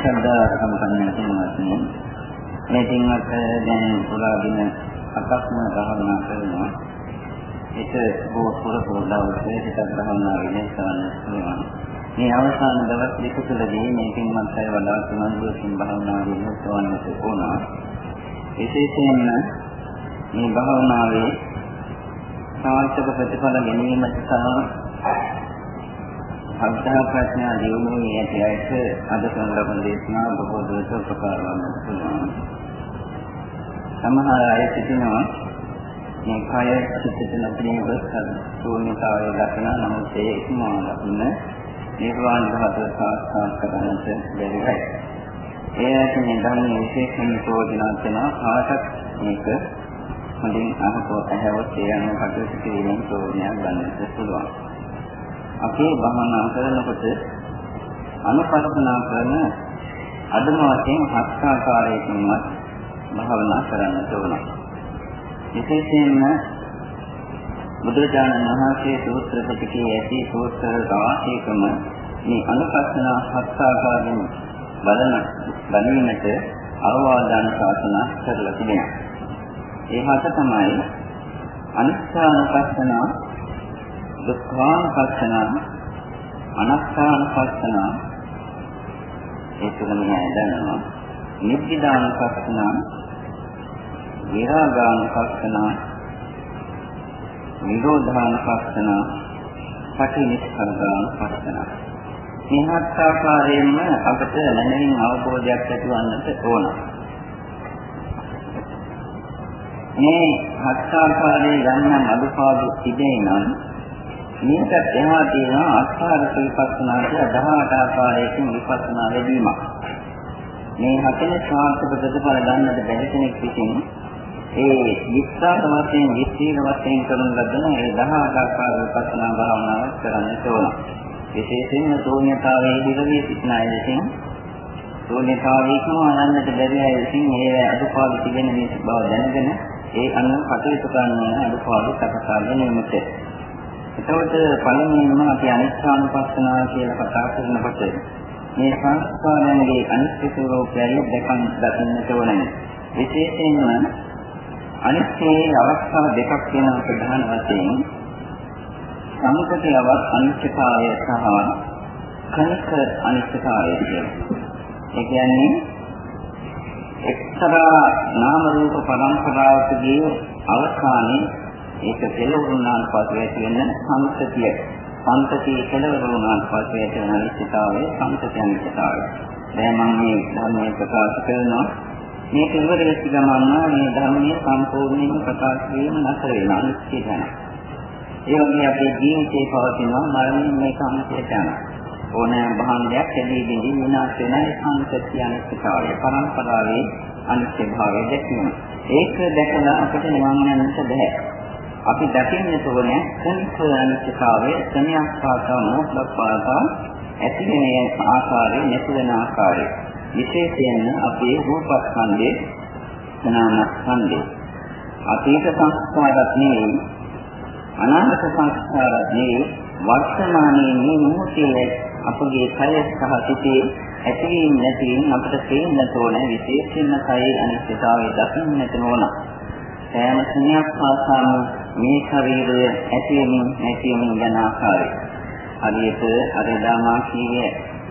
ශ්‍රද්ධා සම්පන්න කෙනෙක්නි මේ තින්වත් දැන් පුරා දින අටක්ම භාවනා කරනවා. ඒක බොහෝ පුර පුරදවසේ හිතක් භාවනා වෙනසවන්න පුළුවන්. මේ අවසාන දවස් දෙක තුළදී මේ තින්වත් අය වඩා සමන්දුවකින් භාවනා වෙනසවන්නට ඕන. විශේෂයෙන්ම මේ භාවනාවේ සාර්ථක ප්‍රතිඵල ගැනීමට සහ අර්ථා ප්‍රඥා දියුණුවේ ඇති අයට අද කරන ලබන දේශනා බොහෝ දුරට උපකාර වන්නට පුළුවන්. සමහර අය සිටිනවා මේ කය සිටිත නැතිව ශූන්‍යතාවයේ දක්න නමුත් ඒ ඉක්මවා දක්න නිර්වාණ ධාතුව සාක්ෂාත් කරගන්නට බැරියි. ඒ ඇති මේ ධර්මයේ විශේෂම ප්‍රයෝජනවත් වෙන ආසක් මේක හොඳින් අහකෝ ඇහැවොත් ඒ අනුව කටයුතු කිරීමෙන් ප්‍රයෝජනයක් ගන්නට පුළුවන්. අපේ භවනා කරනකොට අනුපස්සනා කරන අදම වශයෙන් හත් ආකාරයකින්වත් භාවනා කරන්නට ඕන. විශේෂයෙන්ම බුදුරජාණන් වහන්සේ සූත්‍ර පිටකයේ ඇති සූත්‍ර රාශියකම මේ අනුපස්සනා හත් ආකාරයෙන් බලන බැලීමට අවවාදන ශාසනා කරලා තිබෙනවා. ඒ හත තමයි අනිත්‍යානුපස්සනා දුක්ඛානුපස්සන අනාත්මානුපස්සන ඒ තුනම දැනනවා. නිබ්බිදානුපස්සන විරාගානුපස්සන නිරෝධානුපස්සන පටිනිස්කන්ධානුපස්සන මේ හත් ආකාරයෙන්ම අපට නැණින් අවබෝධයක් ඇතිවන්නට ඕන. මේ හත් ආකාරයේ ගන්න අනුපාදු තිබේ නම් මේකත් එහා තියෙනවා අස්ථාර විපස්සනා කියලා 18 ආකාරයකින් විපස්සනා ලැබීමක්. මේ හතෙන් සාර්ථක ප්‍රතිඵල ගන්නට බැරි කෙනෙක් විසින් ඒ විස්තර වශයෙන් විස්තීර වශයෙන් කරන ලබන ඒ 18 ආකාර විපස්සනා භාවනාව කරන්නට ඕන. විශේෂයෙන්ම ශූන්‍යතාවයේ හිරවී සිටින අය විසින් ශූන්‍යතාවයේම අනන්නට බැරි අය විසින් ඒ අදුපාඩු තිබෙන මේ බව දැනගෙන ඒ අනුව කටයුතු කරන අදුපාඩු සකසා ගැනීමට එතකොට පළමුවෙන්ම අපි අනිත්‍යානුපස්සනාව කියලා කතා කරනකොට මේ සංස්කාරයන්ගේ අනිත්‍ය ස්වરૂපයයි දැකන් දකින්නට ඕනේ. විශේෂයෙන්ම අනිත්‍යයේ අවස්ථා දෙකක් වෙනවා ප්‍රධාන වශයෙන්. සමුපතයවත් අනිත්‍යතාවය සහ කනික අනිත්‍යතාවය කියලා. ඒ කියන්නේ එක්තරා නාම රූප පරම්පරාවකදී අවසානයේ ඒක කෙලවුණාන් පස්සේ ඇති වෙන සංතතිය. සංතතිය කෙලවුණාන් පස්සේ ඇති වෙන අනිත්‍යතාවය සංතතිය අනිත්‍යතාවය. දැන් මම මේ ධර්මයේ ප්‍රකාශ කරනවා මේක ඉවර වෙච්ච ගමන් මේ ධර්මයේ සම්පූර්ණයෙන්ම ප්‍රකාශ වීම නැතර වෙන අනිත්‍ය ගැන. ඒ වගේ අපේ ජීවිතේ පවතිනවා මරණයෙන් මේක අනිත්‍යයට යනවා. ඕනෑම භාණ්ඩයක් ඇදී බිඳී විනාශ වෙන සංතතිය අනිත්‍යතාවය. පරම්පරාවේ අනිත්‍ය භාවය දැක්වීම. ඒක දැකලා අපිට නිවන් යන්නට බැහැ. අපි දකින්නට ඕනේ සංකල්පනිකතාවයේ සමයක් පාසා මොහොතක් පාසා ඇති මේ ආකාරයේ නැති වෙන ආකාරය. විශේෂයෙන්ම අපේ රූපස්කන්ධයේ නාමස්කන්ධයේ අතීත සංස්කාරات නෙවෙයි අනාගත සංස්කාරات නෙවෙයි වර්තමානයේ මේ මොහොතේ අපගේ කය සහ සිතේ ඇතිවීම නැතිවීම අපට තේන්නට ඕන විශේෂයෙන්ම කයේ අනිත්‍යතාවය දකින්නට ඕන. සෑම ස්නේහක් පාසාම මේ ශරීරය ඇතිවෙමින් නැතිවෙමින් යන ආකාරය. හරියට අර දාමාකීය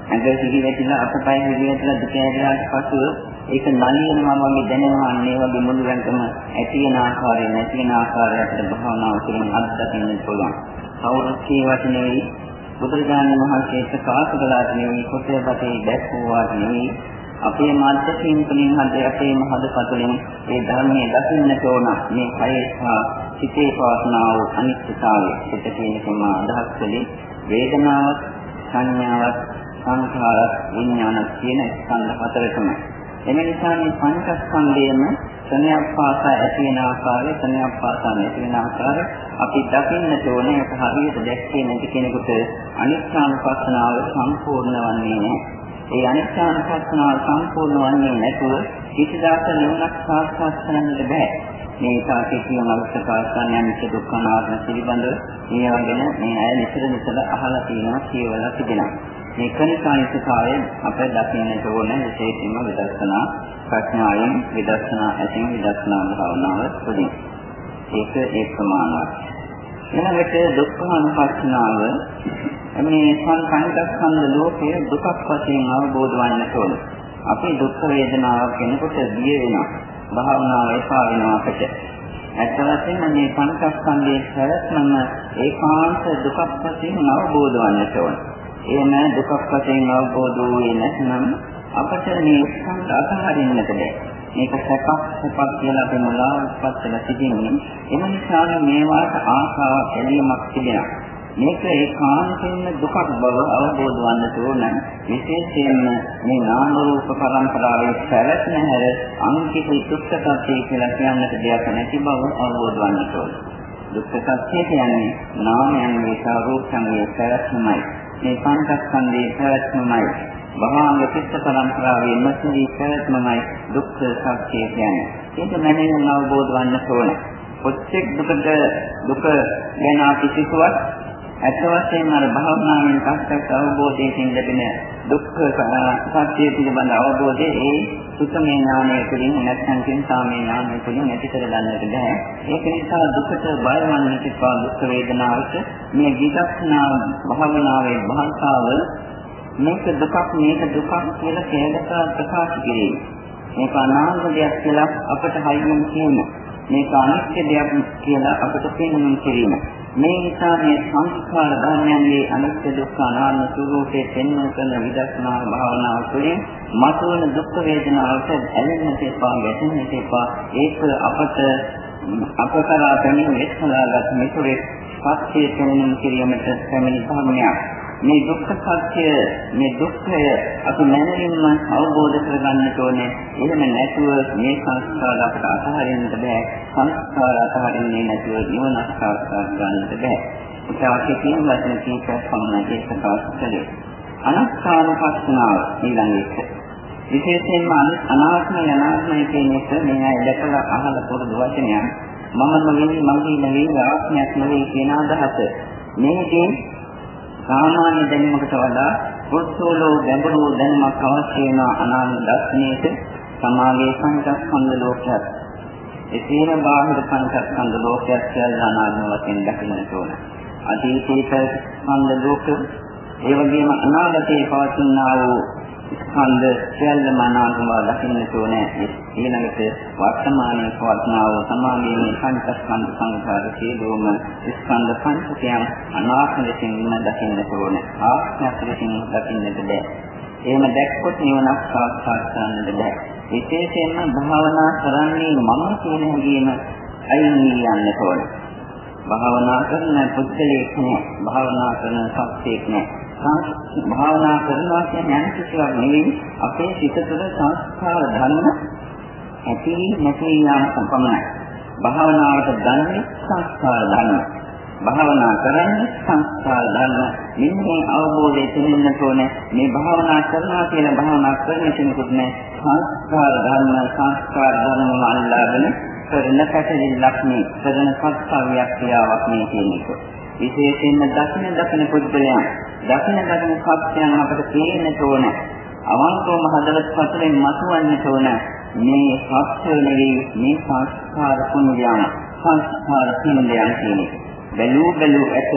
ඇඟ හිරි වැටිලා අපපය හිරි වැටිලා දුක ඇදලාට පසුව ඒක නලියනවා වගේ දැනෙනවා අන්න ඒ වගේ මුළුරන්ටම ඇති වෙන ආකාරය නැති වෙන ආකාරයට භාවනාව තුළින් අත්දකින්න පුළුවන්. කවුරුත් කියවට නෙවෙයි බුදුරජාණන් වහන්සේ ප්‍රකාශ කළාට නෙවෙයි කොටේ බතේ දැක්වුවාට නෙවෙයි අපේ මාර්ගයෙන් තුලින් හද අපේ මහදපතුලින් ඒ ධර්මයේ දකින්නට ඕන මේ කය සහ සිතේ පවස්නා වූ අනිත්‍යතාවය සිත කියනකම අදහස් කළේ වේදනාවක් සංඥාවක් සංඛාරයක් විඥානක් කියන ස්කන්ධ හතරකම. එම නිසා මේ පංචස්කන්ධයම ක්‍රමයක් පාසා ඇති වෙන ආකාරය ක්‍රමයක් පාසා නැති වෙන ආකාරය අපි දකින්නට ඕනේ. ඒක හරියට දැක්කේ නැති කෙනෙකුට අනිත්‍යානුපස්සනාව සම්පූර්ණ වන්නේ නැහැ. ඒ අනිත්‍යානුපස්සනාව සම්පූර්ණ වන්නේ නැතුව කිසිදාක නිවනක් සාක්ෂාත් කරන්නට බෑ. මේ සාකේ කියන අවස්ථාවස්ථාන යනිච්ච දුක්ඛ නාම පිළිබඳව මේවා ගැන මේ අය නිතර නිතර අහලා තියෙනවා කියවලා තිබෙනවා. මේ කනිකානිකතාවය අපේ දකින්නට ඕන විශේෂයෙන්ම විදර්ශනා ප්‍රඥාවෙන් විදර්ශනා ඇතින් විදර්ශනා භාවනාව තුළින්. ඒක ඒ ප්‍රමාණවත්. ඊළඟට දුක්ඛ අනුපස්සනාව මේ සංකල්පස්කන්ධ ලෝකයේ දුකක් වශයෙන් අවබෝධ වන්නට ඕන. අපි දුක් වේදනාවක් වෙනකොට බිය වෙනවා. භාවනාව එපා වෙනවා අපිට. ඇත්ත වශයෙන්ම මේ පංචස්කන්ධයේ පැවැත්මම ඒකාන්ත දුකක් වශයෙන් අවබෝධ වන්නට ඕන. එහෙම දුකක් වශයෙන් අවබෝධ වූයේ නැත්නම් අපට මේ ස්කන්ධ අතහරින්නට බැහැ. මේක සැපක් සැපක් කියලා අපි මුලාවටපත් වෙලා සිටින්නේ. එම නිසා මේවාට ආශාවක් ඇලීමක් තිබෙනවා. මේක ඒකාන්තයෙන්ම දුකක් බව අවබෝධ වන්නට ඕන. විශේෂයෙන්ම මේ නාම රූප පරම්පරාවේ පැවැත්ම හැර අන්තිම දුක්ඛ සත්‍ය කියලා කියන්නට දෙයක් නැති බව අවබෝධ වන්නට ඕන. දුක්ඛ සත්‍ය කියන්නේ නාමයන්ගේ සහ රූපයන්ගේ පැවැත්මයි. මේ පංචස්කන්ධයේ පැවැත්මයි. භවංග චිත්ත පරම්පරාවේ නැති පැවැත්මයි දුක්ඛ සත්‍ය කියන්නේ. ඒක මනමින් අවබෝධ වන්නට ඕන. ඔච්චෙක් දුකට දුක ගැන අපි සිතුවත් ඇත්ත වශයෙන්ම අර භාවනාවෙන් පස්සට අවබෝධයෙන් ලැබෙන දුක්ඛ සත්‍ය පිළිබඳ අවබෝධය ඒ සුතමේ ඥානය තුළින් නැත්නම් චින්තාමේ ඥානය තුළින් ඇති කර ගන්නට බෑ. ඒක නිසා දුකට බය වන්නට එපා දුක් වේදනාවට මේ විදර්ශනා භාවනාවේ භාෂාව මේක දුකක් මේක දුකක් කියලා කේලක ප්‍රකාශ කිරීම. මේක අනාත්ම දෙයක් කියලා අපට හයියෙන් කියන්න. මේක අනිත්‍ය දෙයක් කියලා අපට පෙන්වන්න කිරීම. මේ නිසා මේ සංස්කාර ධර්මයන්ගේ අනිත්‍ය දුක්ඛ අනාත්ම ස්වરૂපයේ පෙන්වන කරන විදර්ශනා භාවනාව තුළින් මතුවන දුක් වේදනාවට ඇලෙන්නට එපා, ගැටෙන්නට එපා. ඒක අපට අප කරා පැමිණ මෙත්ලාගත් මෙතුරේ සත්‍යය පෙන්වන කිරීමට පැමිණි ධර්මයක්. මේ දුක්ඛ සත්‍ය මේ දුක්ඛය අපි මනරින්ම අවබෝධ කරගන්නට ඕනේ. එහෙම නැතුව මේ සංස්කාර අපට අතහරින්න බෑ. සංස්කාර අතහරින්නේ නැතුව නිවන සාක්ෂාත් කරගන්නට බෑ. ඒක අවශ්‍ය කියන වචන කීපයක් පමණයි ඒක ප්‍රකාශ කළේ. අනාත්මානුපස්සනාව ඊළඟ එක. විශේෂයෙන්ම අනාත්මය අනාත්මය කියන එක මේ අය දැකලා අහලා පුරුදු වචනයක්. මම නෙවෙයි මගේ නෙවෙයි ආත්මයක් නෙවෙයි කියන අදහස. මේකෙන් සාමාන්‍ය දැනීමකට වඩා පුරුෂෝලෝ ගැඹුරු දැනුමක් අවශ්‍ය වෙන අනාත්ම දර්ශනයේට සමාගයේ පංචස්කන්ධ ලෝකයක් එසේම බාහිර පංචස්කන්ධ ලෝකයක් කියලා අනාත්ම වශයෙන් දකින්නට ඕන. අතීතයේ ස්කන්ධ ලෝක ඒ වගේම අනාගතයේ පවතිනා වූ ස්කන්ධ සියල්ලම අනාත්මව දකින්නට ඕනේ. ඊළඟට වර්තමානයේ පවත්නා වූ සමාගයේ පංචස්කන්ධ සංඛාර සියලුම ස්කන්ධ පංචකයන් අනාත්ම ලෙසින්ම දකින්නට ඕනේ. ආත්මයක් ලෙසින් දකින්නට බෑ. එහෙම දැක්කොත් නිවනක් සාක්ෂාත් කරන්නට බෑ. විශේෂයෙන්ම භාවනා කරන්නේ මම කියන හැඟීම අයින් යන්නට ඕනේ. භාවනා කරන පුද්ගලයෙක් නෑ. භාවනා කරන සත්‍යයක් නෑ. භාවනා කරනවා කියන්නේ යම් කිසිවක් නෙවෙයි අපේ සිත තුළ සංස්කාර ධර්ම ඇති නැති යාම සම්පන්නයි. භාවනාවට ගන්නේ සංස්කාර ධර්ම. භාවනා කරන්නේ සංස්කාර ධර්ම. මෙන්න අවබෝධය තෙන්නට ඕනේ. මේ භාවනා කරනවා කියන භාවනා කරන කෙනෙකුට නෑ සංස්කාර ධර්ම සංස්කාර ධර්ම අල්ලාගෙන කරන කැටලිල්ලක් නේ කරන සත්‍යයක් ක්‍රියාවක් නේ කියන එක. විශේෂයෙන්ම දකින දකින පුද්ගලයන් දකින දකින සත්‍යයන් අපට තේරෙන්න ඕන. අවංකවම හදවත පතුලෙන් මතුවන්නට ඕන. මේ සත්‍ය නෙවෙයි මේ සංස්කාර කුණ්‍යයන් සංස්කාර කුණ්‍යයන් කියන්නේ. බැලූ බැලූ ඇත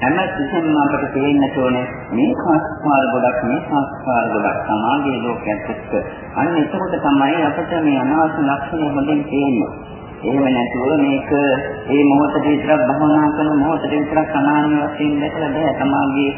හැම කිසිම අපට තේරෙන්න ඕනේ මේ සංස්කාර ගොඩක් මේ සංස්කාර ගොඩක් සමාජයේ ලෝකයක් එක්ක අන්න එතකොට තමයි අපට මේ අනාත්ම ලක්ෂණය හොඳින් තේරෙන්නේ එහෙම නැතුව මේක මේ මොහොතේ විතරක් භවනා කරන මොහොතේ විතරක් අනාත්ම වශයෙන් දැකලා බෑ. තමාගේ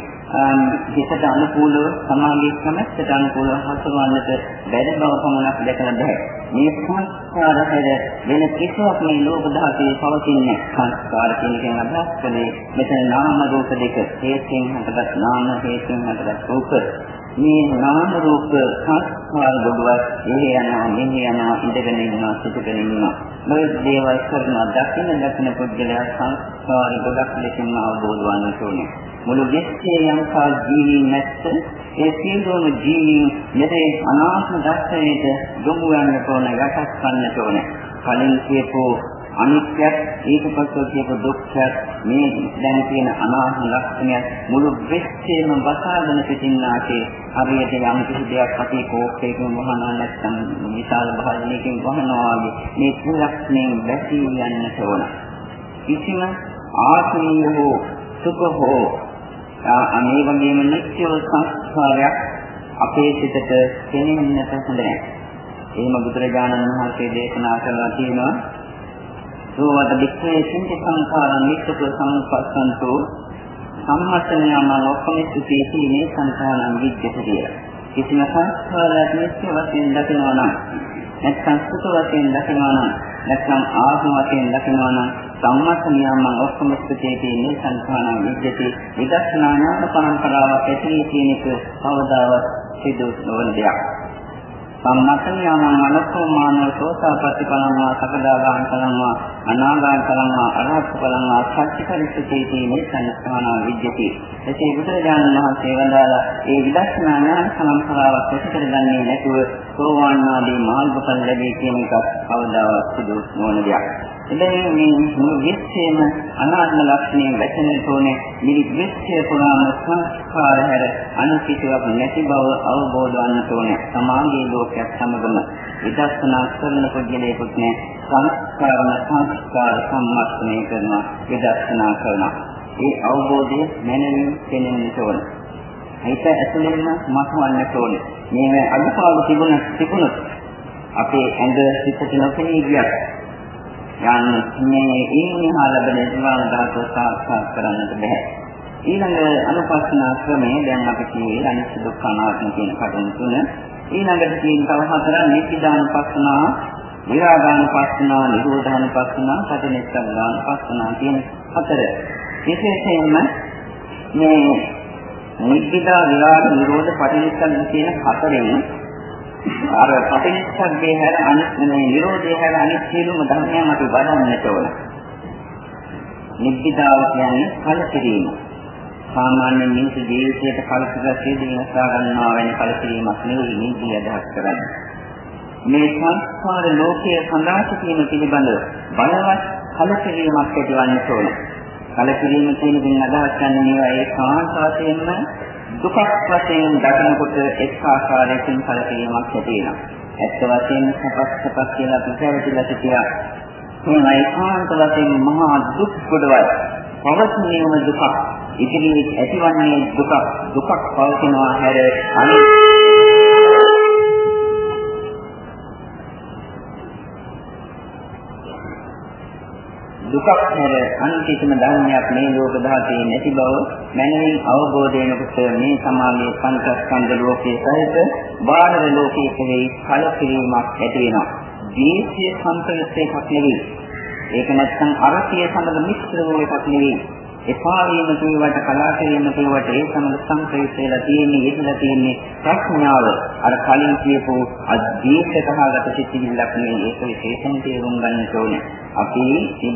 හිතට අනුකූලව සමාගයේ කැමැත්තට අනුකූලව හසුරවන්නට බැරි බව පමණක් දැකලා බෑ. මේ සංස්කාර හැර වෙන කිසිවක් මේ ලෝක ධාතුවේ පවතින්නේ සංස්කාර කියන එකෙන් අදහස් කළේ මෙතන නාම රූප දෙක. හේතුන් හටගත් නාම හේතුන් හටගත් රූප. මේ නාම රූප සංස්කාර බොදුවත් එහි යනවා මෙහි යනවා ඉඳගෙන ඉන්නවා සිටගෙන ඉන්නවා. මේ දේවල් කරන දකින දකින පුද්ගලයා සංස්කාර ගොඩක් ලෙසින් අවබෝධ වන්නට ඕනේ. මුළු විශ්වයේ යම්කා ජීවීන් නැත්ත ඒ සියලුම ජීවීන් මෙතේ අනාත්ම දර්ශනයට යොමු වෙන්නට ඕන යටත් කරන්නට ඕන කලින් කියපු අනිත්‍යත් ඊට පස්ව කියපු දුක්ඛත් මේ දැන් තියෙන අනාත්ම ලක්ෂණය මුළු විශ්වයම වසාගෙන සිටින්නාසේ හරියට යම් කිසි දෙයක් අපි කෝපයකින් වහනවා නැත්නම් විශාල භාජනයකින් වහනවා වගේ මේ ත්‍රිලක්ෂණයෙන් වැසී යන්නට ඕන. කිසිම ආත්මීය හෝ සුඛ හෝ අනේ වගේම නිත්‍ය සංස්කාරයක් අපේ සිතට කෙනෙන්නට හොඳ නැහැ. එහෙම බුදුරජාණන් වහන්සේ දේශනා කළා තියෙනවා සෝවත වික්‍රේ සින්ති සංඛාරං නිත්‍යක සංපස්සන්තෝ සම්මතනයම ලෝකමිති තීනේ සංඛාරං විද්‍යති කියලා. කිසිම සංස්කාරයක් නිත්‍ය වශයෙන් දකිනවා නම් නැත්නම් සුඛ වශයෙන් දකිනවා නම් නැත්නම් ආත්ම වශයෙන් දකිනවා නම් සම්මත නියමන ඔක්කොමස්කේ තියෙන සංඛාරං විද්‍යති විදර්ශනා ඥාන පරම්පරාවක් ඇති කියන එක කවදාවත් සිදු නොවන දෙයක්. සම්මතනියම මනසෝ මානව සෝතාපට්ටි බලනවා සකදාගාම කරනවා අනාගාම කරනවා අරහත් බලනවා සත්‍චිකරිතේ මේ සංස්කාරණ විද්‍යති. එසේ බුදුරජාණන් වහන්සේ වදාලා ඒ විදර්ශනා ඥාන සමන්තරාවක් ප්‍රතිකරගන්නේ නැතුව සෝවාන් ආදී මාර්ගඵල ලැබී කියන එක කවදාවත් සිදු නොවන දෙයක්. එබැවින් මේ මුළු විශ්වයේම අනාත්ම ලක්ෂණයෙන් වැටෙන්නට ඕනේ මේ විශ්වය පුරාම සංස්කාර හැර අනිත්‍යයක් නැති බව අවබෝධ වන්නට ඕනේ සමාගයේ ලෝකයක් සමගම විදර්ශනා කරන පුද්ගලයෙකුට නේ සංස්කාරන සංස්කාර සම්මස්නය කරන විදර්ශනා කරනවා. ඒ අවබෝධය මනමින් කෙනෙන්නට ඕනේ හිත ඇතුළෙන්ම මතුවන්නට ඕනේ මේ අනුපාඩු තිබුණ තිබුණොත් අපේ ඇඟ සිතට නොපෙනී ගියත් යන්නේ මේ ඊනිහා ලැබෙන නිර්වාණ ධාතුව සාක්ෂාත් කරන්නට බෑ. ඊළඟ අනුපස්සනා ක්‍රමය දැන් අපි කියේ අනිත්‍ය දුක්ඛ අනාත්ම කියන කඩන තුන. ඊළඟට තියෙන තව හතරක් නිත්‍යදානුපස්සනා, විරාගානුපස්සනා, නිරෝධානුපස්සනා, සතිනිස්සග්ගානුපස්සනා කියන හතර. විශේෂයෙන්ම මේ නිත්‍යදා විරාග නිරෝධ පටිච්චසමුප්පාද කියන හතරෙන් අර පටිච්චසමුප්පාදේ හැර අනිත් මේ නිරෝධය හැර අනිත් සියලුම ධර්මයන් අපි වඩන්නට ඕන. නිබ්බිදාව කියන්නේ කලකිරීම. සාමාන්‍ය මිනිස් ජීවිතයට කලකිරීම දිනසා ගන්නවා වෙන කලකිරීමක් නෙවෙයි නිදී අදහස් කරන්නේ. මේ සංස්කාර ලෝකයේ සඳහා සිටීම පිළිබඳ බලවත් කලකිරීමක් ඇතිවන්නට ඕන. කලකිරීම කියන දෙන අදහස් ගන්න මේවා ඒ කාන්ත වශයෙන්ම දුකක් වශයෙන් දකිනකොට එක් ආකාරයකින් කලකිරීමක් ඇති වෙනවා. ඇත්ත වශයෙන්ම සපස් සපස් කියලා අපි පැවතිලා සිටියා. මේ ඒකාන්ත වශයෙන් මහා දුක් කොටවල්. පවතිනේම දුක. ඉදිරියේ ඇතිවන්නේ දුක. දුකක් පවතිනවා හැර අනිත් දුකක් හැර අන්තිම ධර්මයක් මේ ලෝක ධාතයේ නැති බව මනමින් අවබෝධ වෙනකොට මේ සමාගයේ පංචස්කන්ධ ලෝකයේ සහිත බාහිර ලෝකයේ කෙරෙහි කලකිරීමක් ඇති වෙනවා. දීර්ඝ සම්ප්‍රයුක්තයක් නෙවෙයි. ඒක නැත්නම් අරසිය සමග මිශ්‍ර වූ එකක් නෙවෙයි. එපා වීම කියවට කලාකරීම කියවට ඒ සමග සංකේත වෙලා තියෙන්නේ ඒකලා තියෙන්නේ ප්‍රඥාව. අර කලින් කියපු අධීක්ෂකහගත සිතිවිල්ලක් නෙවෙයි. ඒක විශේෂයෙන් තේරුම් ගන්න ඕනේ. අපි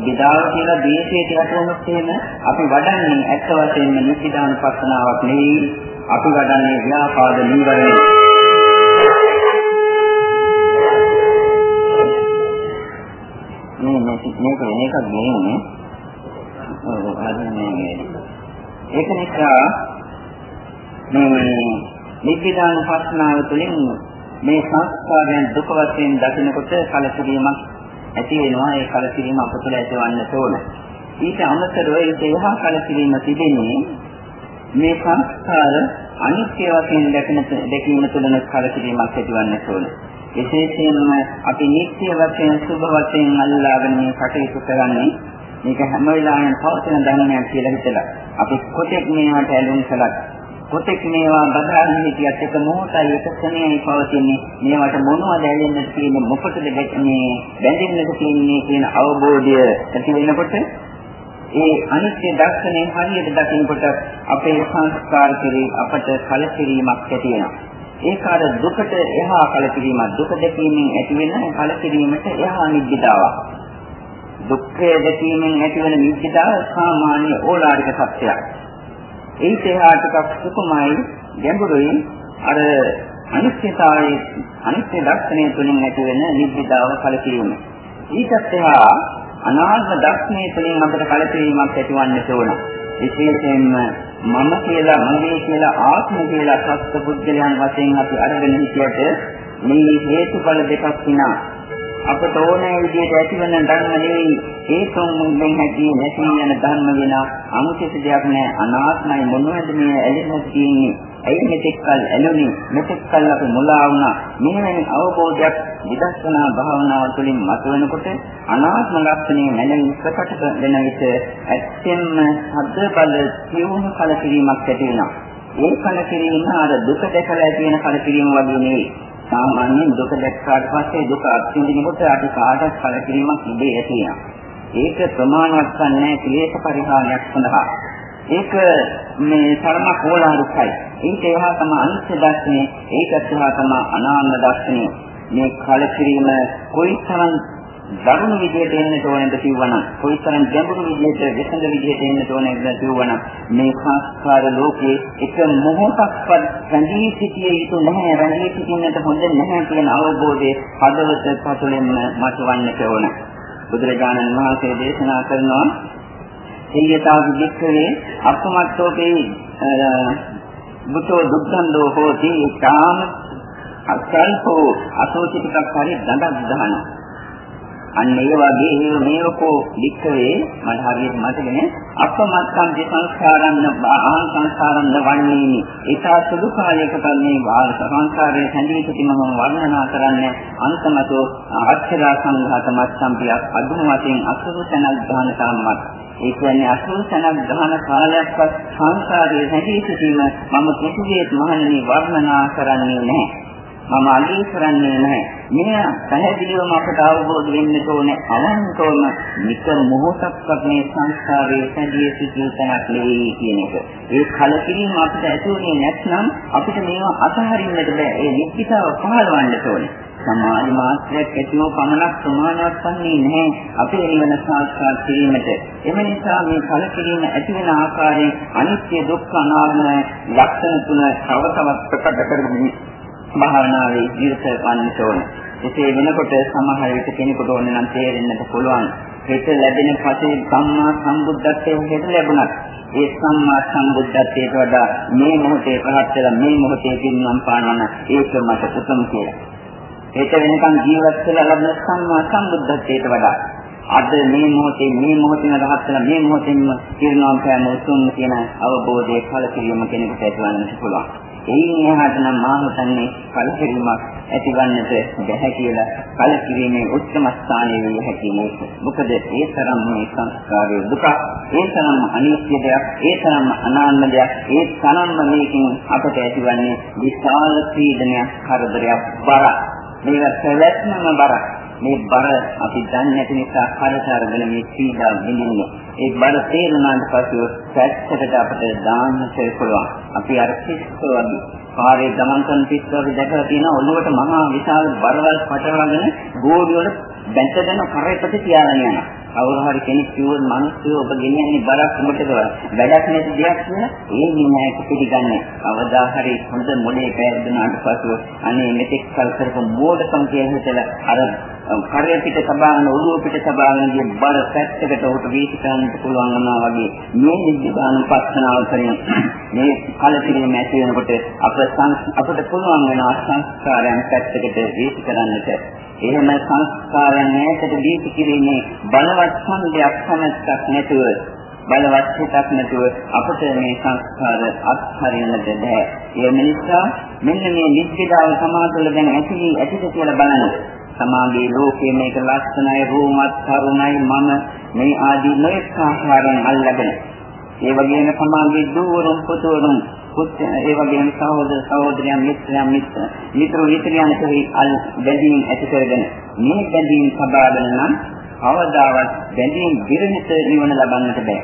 විද්‍යාව කියලා දේශයට යටවුනොත් එහෙම අපි වඩන්නේ ඇත්ත වශයෙන්ම නිසිදාන පස්සනාවක් නෙවෙයි. අපි වඩන්නේ ව්‍යාපාද නීවරණය මේ මේක මේක වෙන එකක් නෙවෙයි ඒක නිසා මේ නිබ්බිදාන පස්නාව තුළින් මේ සංස්කාරයන් දුක වශයෙන් දකිනකොට කලකිරීමක් ඇති වෙනවා ඒ කලකිරීම අප තුළ ඇතිවන්නට ඕන. ඊට අමතරව ඒක එහා කලකිරීම තිබෙන්නේ මේ සංස්කාර අනිත්‍ය වශයෙන් දැකීම දැකීම තුළන කලකිරීමක් ඇතිවන්නට ඕන. විශේෂයෙන්ම අපි නිත්‍ය වශයෙන් සුභ වශයෙන් අල්ලාගෙන මේ කටයුතු කරන්නේ මේක හැම වෙලාවෙම පවතින ධර්මයක් කියලා හිතලා. අපි කොතෙක් මේවට ඇලුම් කළත් කොතෙක් මේවා බදාගෙන හිටියත් එක මොහොතයි එක ක්ෂණයයි පවතින්නේ. මේවට මොනවද ඇලෙන්නට තියෙන්නේ මොකටද මේ බැඳෙන්නට තියෙන්නේ කියන අවබෝධය ඇති වෙනකොට ඒ අනිත්‍ය දර්ශනය හරියට දකිනකොට අපේ සංස්කාර කෙරේ අපට කලකිරීමක් ඇති වෙනවා. ඒක අර දුකට එහා කලකිරීමක් දුක දැකීමෙන් ඇති වෙන කලකිරීමට එහා නිබ්බිදාවක්. දුක්ඛය දැකීමෙන් ඇතිවන නිත්‍යතාව සාමාන්‍ය ඕලාරික සත්‍යයක්. ඒක එහා ටිකක් සුකුමයි ගැඹුරුයි අර අනිත්‍යතාවයේ අනිත්‍ය ලක්ෂණය තුළින් ඇතිවෙන නිබ්බිදාව කලකිරීම. ඊටත් එහා අනාත්ම දර්ශනය තුළින් අපට කලකිරීමක් ඇතිවන්නට ඕන. විශේෂයෙන්ම මම කියලා මගේ කියලා ආත්ම කියලා සත්‍ය පුද්ගලයන් වශයෙන් අපි අරගෙන හිටියට මේ හේතුඵල දෙකක් විනා අපට ඕනෑ විදිහට ඇතිවන ධර්ම නෙවෙයි. ඒකෙන් හැටි නැති යන ධර්ම වෙන අමුතිත දෙයක් නෑ. අනාත්මයි මොනවද මේ ඇලෙන්න තියෙන්නේ? ඇයි මෙතෙක් කල ඇලුනේ? මෙතෙක් කල අපි මුලා වුණා. මෙවැනි අවබෝධයක් විදර්ශනා භාවනාව තුළින් මතුවෙනකොට අනාත්ම ලක්ෂණය මැනවි ප්‍රකට වෙන විට ඇත්තෙන්ම හද බල සියුම් කලකිරීමක් ඇති වෙනවා. ඒ කලකිරීම අර දුක දැකලා තියෙන කලකිරීම වගේ නෙවෙයි. සාමාන්‍යයෙන් දුක දැක්කාට පස්සේ දුක අත්විඳිනකොට අපි කාටත් කලකිරීමක් ඉබේ ඇති වෙනවා. ඒක ප්‍රමාණවත් නැහැ ක්ලේශ පරිහානියක් සඳහා. ඒක මේ ධර්ම කෝලාරිකයි. ඒක එහා තම අනිත්‍ය දර්ශනේ, ඒකත් එහා තම අනාත්ම දර්ශනේ. මේ කලකිරීම කොයිතරම් දරුණු විදියට එන්නට ඕනද කිව්වනම් කොයිතරම් ගැඹුරු විදියට විසඳ විදියට එන්නට ඕනද කිව්වනම් මේ සංස්කාර ලෝකයේ එක මොහොතක්වත් රැඳී සිටිය යුතු නැහැ. රැඳී සිටින්නට හොඳ නැහැ කියන අවබෝධය හදවත පතුලෙන්ම මතුවන්නට ඕන. බුදුරජාණන් වහන්සේ දේශනා කරනවා සියයතාව වික්‍රේ අපමත්තෝපේ බුතෝ දුක්ඛන්தோ හෝති කාම අසල්පෝ අසෝචිතක් හරි දඬක් දහනවා අන්න ඒ වගේ මේකෝ වික්කවේ මට හරියට මතකනේ. අපමත්තම් සංස්කාරන්න ආහං සංස්කාරන්න වන්නේනි. ඒක සුදු කාලයකට මේ වාල සංස්කාරයේ හැඳී සිටීම මම වර්ණනා කරන්නේ අන්තමතෝ අච්චරා සංඝාත මස්සම්පියක් අදුම වශයෙන් අසුරු තනක් ගන්න සම්මත් ඒ කියන්නේ අසුරු තනක් ගන්න කාලයක්වත් සංස්කාරයේ හැඳී සිටීම මම කිසිසේත් මහණෙනි වර්ණනා කරන්නේ නැහැ. මම අලී කරන්නේ නැහැ. මෙය පැහැදිලිවම අපට අවබෝධ වෙන්න ඕනේ අනන්තවම නික මොහොතක්වත් මේ සංස්කාරයේ සැදී සිටින තැනක් නෙවෙයි කියන එක. ඒ කලකිරීම අපිට ඇතිවෙන්නේ නැත්නම් අපිට මේවා අතහරින්නට බෑ. ඒ නිත්‍යතාව පහළවන්න ඕනේ. සමාධි මාත්‍රයක් ඇතිව පමණක් ප්‍රමාණවත් වන්නේ නැහැ අපේ නිවන සාක්ෂාත් කිරීමට. එම නිසා මේ කලකිරීම ඇති වෙන ආකාරයෙන් අනිත්‍ය දුක්ඛ අනාත්ම ලක්ෂණ තුන තව තවත් ප්‍රකට කරගන්න භාවනාවේ ඉදිරියට වන්නට ඕන. එසේ වෙනකොට සමහර විට කෙනෙකුට ඕන නම් තේරෙන්නට පුළුවන්. හිත ලැබෙන පසේ සම්මා සම්බුද්ධත්වයේ හිත ලැබුණත් ඒ සම්මා සම්බුද්ධත්වයට වඩා මේ මොහොතේ පහත් වෙලා මේ මොහොතේ පින්නම් පානන ඒක මට උතුම් කියලා. ඒක වෙනකන් ජීවත් වෙලා ලබන සම්මා සම්බුද්ධත්වයට වඩා අද මේ මොහොතේ මේ මොහොතේම රහත් වෙලා මේ මොහොතේම කිරණම් පෑම උතුම් කියන අවබෝධයේ කලකිරීම කෙනෙකුට ඇතිවන්නට පුළුවන්. එයින් එහාට නම් මා හිතන්නේ කලකිරීමක් ඇතිවන්නට බැහැ කියලා කලකිරීමේ උච්චම ස්ථානයේ විය හැකි මේක. මොකද ඒ තරම් මේ සංස්කාරයේ දුක, ඒ තරම් අනිත්‍ය දෙයක්, ඒ තරම් අනාත්ම දෙයක්, ඒ තරම්ම මේකෙන් අපට ඇතිවන්නේ විශාල පීඩනයක්, කරදරයක්, බරක්. මේක සැලැස්මම බරක්. මේ බර අපි දන්නේ නැති නිසා කරට අරගෙන මේ පීඩා විඳින්නේ. ඒ බර තේරුණාට පසු පැත්තකට අපිට දාන්නට පුළුවන්. අපි අර පිස්සෝ වගේ පාරේ ගමන් කරන පිස්සෝ අපි දැකලා තියෙනවා ඔළුවට මහා විශාල බරවල් පටලවාගෙන ගෝඩි වල බැඳගෙන කරේපත තියාගෙන යනවා. කවුරු හරි කෙනෙක් කිව්වොත් මිනිස්සු ඔබ ගෙනියන්නේ බරක් මොකටද වැඩක් නැති දෙයක් කියලා ඒ නිමයක පිළිගන්නේ. අවදා හරි හොඳ මොලේ පෑදුනාට පසු අනේ මෙතෙක් කල් කරපු මෝඩකම් කියන හිතලා අර කරේ පිට සබාගෙන ඔළුව පිට සබාගෙන ගිය බර පැත්තකට උට වීසි කරන්නට පුළුවන් වුණා වගේ මේ නිබ්බාන පස්සනාව කරන මේ කලකිරීම ඇති වෙනකොට අප අපට පුළුවන් වෙන සංස්කාරයන් පැත්තකට වීසි කරන්නට එහෙම සංස්කාරයන් ඈතට දීපි කිරීමේ බලවත් ඡන්දයක් නැත්තක් නැතුව බලවත් හිතක් නැතුව අපට මේ සංස්කාර අත්හරින්නට බැහැ. ඒ නිසා මෙන්න මේ නිත්‍යතාව සමාතුල ගැන ඇති ඇතිද කියලා බලන්න. සමාගයේ ලෝකයේ මේක ලක්ෂණයි රූමත් කරුණයි මම මේ ආදී නොඑක ආකාරයෙන් අල්ලගෙන ඒ වගේම සමාගයේ දුවරුන් පුතුරුන් පුත් ඒ වගේම සහෝදර සහෝදරයන් මිත්‍රයන් මිත්‍ර මිත්‍ර මිත්‍රයන් කෙරෙහි අල් බැඳීම් ඇති කරගෙන මේ බැඳීම් සබාගෙන නම් අවදාවත් බැඳීම් විරහිත නිවන ලබන්නට බෑ.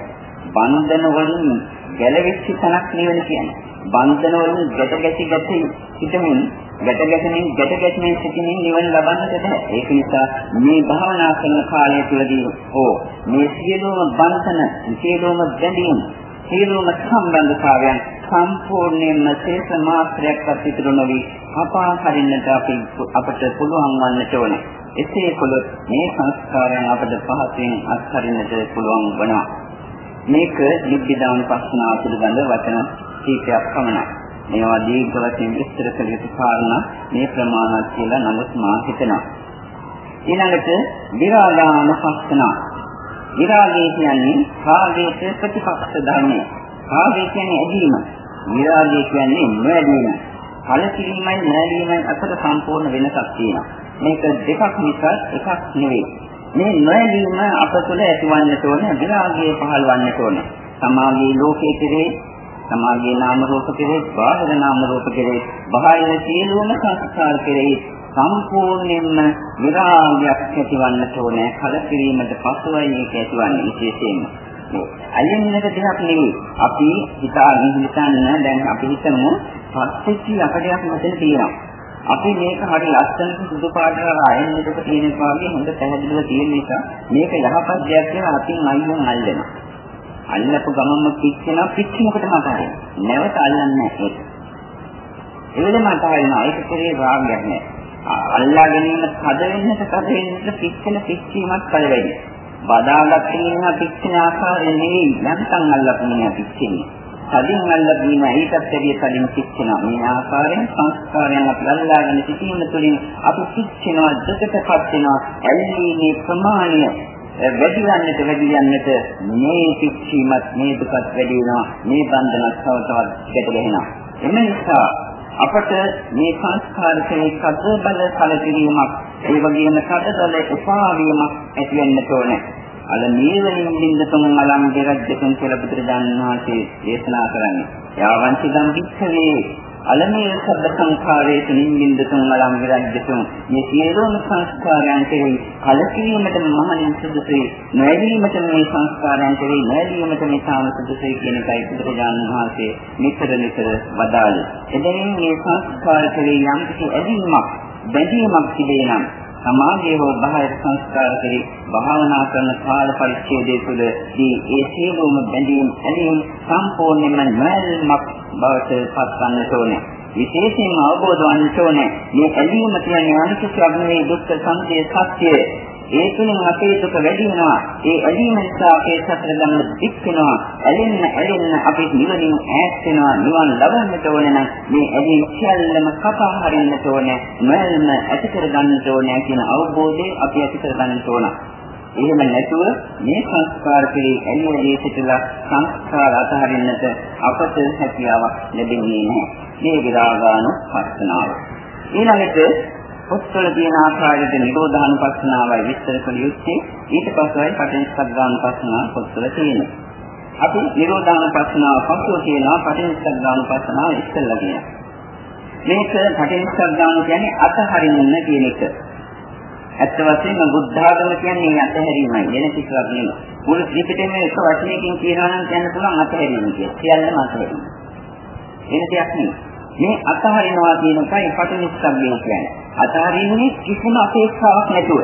බන්ධන වලින් ගැලවිච්ච තනක් නිවන කියන්නේ. බන්ධන වලින් ගැට ගැසි ගැසි සිටමින් ගැට ගැසෙනින් ගැට ගැසෙමින් සිටිනින් නිවන ලබන්නට බෑ. ඒක නිසා මේ භාවනා කරන කාලය තුළදී හෝ මේ සියලුම බන්ධන සියලුම බැඳීම් සියලුම සම්බන්ධතාවයන් සම්පූර්ණයෙන්ම ශේෂ මාත්‍රයක්වත් ඉතුරු නොවි අපා හරින්නට අපි අපට පුළුවන් වන්නට ඕනේ. එසේ කළොත් මේ සංස්කාරයන් අපට පහසෙන් අත්හරින්නට පුළුවන් වෙනවා. මේක නිබ්බිදාන පස්නාව පිළිබඳ වචන කීපයක් පමණයි. මේවා දීර්ඝ වශයෙන් විස්තර කළ යුතු කාරණා මේ ප්‍රමාණවත් කියලා නමුත් මා හිතනවා. ඊළඟට විරාගාන පස්නාව. විරාගය කියන්නේ රාගයේ ප්‍රතිපක්ෂ ධර්මය. රාගය කියන්නේ ඇදීම. විරාගය කියන්නේ නොඇදීම. කලකිරීමයි නොඇදීමයි අතර සම්පූර්ණ වෙනසක් තියෙනවා. මේක දෙකක් මිසක් එකක් නෙවෙයි. මේ නොඇලීම අප තුළ ඇතිවන්නට ඕන විරාගයේ පහළවන්නට ඕන. සමාගයේ ලෝකයේ කෙරේ සමාගයේ නාම රූප කෙරේ බාහිර නාම රූප කෙරේ බාහිර සියලුම සංස්කාර කෙරේ සම්පූර්ණයෙන්ම විරාගයක් ඇතිවන්නට ඕන. කලකිරීමට පසුවයි මේක ඇතිවන්නේ විශේෂයෙන්ම. අයියෙන්නට දෙයක් නෙවෙයි. අපි හිතාගෙන හිතන්න දැන් අපි හිතමු පස්සෙච්චි අපඩයක් මෙතන තියෙනවා. අපි මේක හරි ලස්සනට සුදු පාටට අයින් දෙක තියෙන කාගේ හොඳ පැහැදිලිව තියෙන නිසා මේක යහපත් දෙයක් කියලා අතින් අයින් අල්ලනවා. අල්ලපු ගමන්ම පිච්චෙනවා පිච්චෙනකොට මට හරියි. නැවත අල්ලන්නේ නැහැ. ඒ වෙලෙම මට හරිනවා. ඒක කෙරේ රාගයක් නැහැ. අල්ලා ගැනීම කද වෙන්නට කද වෙන්නට පිච්චෙන පිච්චීමක් පළවෙනි. බදාගත් ඉන්න පිච්චෙන ආකාරය නෙවෙයි යන්තම් අල්ලපු මිනිහා පිච්චෙන්නේ. තදින් අල්ලගීම ඊටත් වැඩිය තදින් පිච්චෙනවා. මේ ආකාරයෙන් සංස්කාරයන් අපි අල්ලාගෙන සිටීම තුළින් අපි පිච්චෙනවා, දුකටපත් වෙනවා. ඇල්ලීමේ ප්‍රමාණය වැඩි යන්නට වැඩි යන්නට මේ පිච්චීමත් මේ දුකත් වැඩි වෙනවා. මේ බන්ධනත් තව තවත් ගැට ගැහෙනවා. එම නිසා අපට මේ සංස්කාර කෙරෙහි කද බල කලකිරීමක් ඒ වගේම කඩදල උපාවීමක් ඇති වෙන්න ඕනේ. අල නීවලින් බින්දතුන් අලම් දෙරජ්ජතුන් කියලා බුදුරජාණන් වහන්සේ දේශනා කරන්නේ. යාවං සිදම් වික්ඛවේ අලමේ සබ්බ සංඛාරයේ නිමින්දතුන් අලම් විරජ්ජතුන් මේ සියලුම සංස්කාරයන් කෙරෙහි කලකිරීමට මහණින් සුදුසුයි. නොඇලීමට මේ සංස්කාරයන් කෙරෙහි නොඇලීමට මේ සාම සුදුසුයි කියන එකයි බුදුරජාණන් වහන්සේ නිතර නිතර වදාළේ. එබැවින් මේ සංස්කාර කෙරෙහි යම් කිසි ඇලීමක් බැඳීමක් තිබේ නම් සමාජයේ හෝ බාහිර සංස්කාර කෙරෙහි භාවනා කරන කාල පරිච්ඡේදය තුළදී ඒ සියලුම බැඳීම් ඇලීම් සම්පූර්ණයෙන්ම නැල්මක් බවට පත්වන්නට ඕනේ. විශේෂයෙන්ම අවබෝධ වන්නට ඕනේ මේ ඇලීම කියන්නේ අනිත්‍ය නෙවෙයි දුක්ඛ සමුදය සත්‍යය. ඒ තුලින් අපේ දුක වැඩි වෙනවා. ඒ ඇලීම නිසා අපේ සතර ගමන දික් වෙනවා. ඇලෙන්න ඇලෙන්න අපි නිවනින් ඈත් වෙනවා. නිවන් ලබන්නට ඕන නම් මේ ඇලීම් සියල්ලම කපා හරින්නට ඕන. මල්ම ඇති කර ගන්නට ඕන කියන අවබෝධය අපි ඇති කර ගන්නට ඕන. එහෙම නැතුව මේ සංස්කාර පිළි ඇලෙන්නේ සිටලා සංස්කාර අතහරින්නට අපට හැකියාවක් ලැබෙන්නේ නැහැ. මේ විරාගාන පස්සනාව. ඊළඟට පොත්වල තියෙන ආකාරයට නිරෝධානුපස්සනාවයි විස්තර කළ යුත්තේ ඊට පස්සෙයි පටිච්චසමුප්පාදානුපස්සනාව පොත්වල තියෙනවා. අපි නිරෝධානුපස්සනාව පස්ව කියනවා පටිච්චසමුප්පාදානුපස්සනාව ඉස්සෙල්ලා කියනවා. මේක පටිච්චසමුප්පාදාන කියන්නේ අතහරින්න කියන එක. ඇත්ත වශයෙන්ම බුද්ධ ආගම කියන්නේ අතහැරීමයි වෙන කිසිවක් නෙමෙයි. මුළු ත්‍රිපිටකයේම එක වචනයකින් කියනවා නම් කියන්න පුළුවන් අතහැරීම කියලා. සියල්ලම අතහැරීම. වෙන දෙයක් නෙමෙයි. මේ අතහරිනවා කියන එකයි පටිච්චසමුප්පාදය කියන්නේ. අතහරින්නේ කිසිම අපේක්ෂාවක් නැතුව.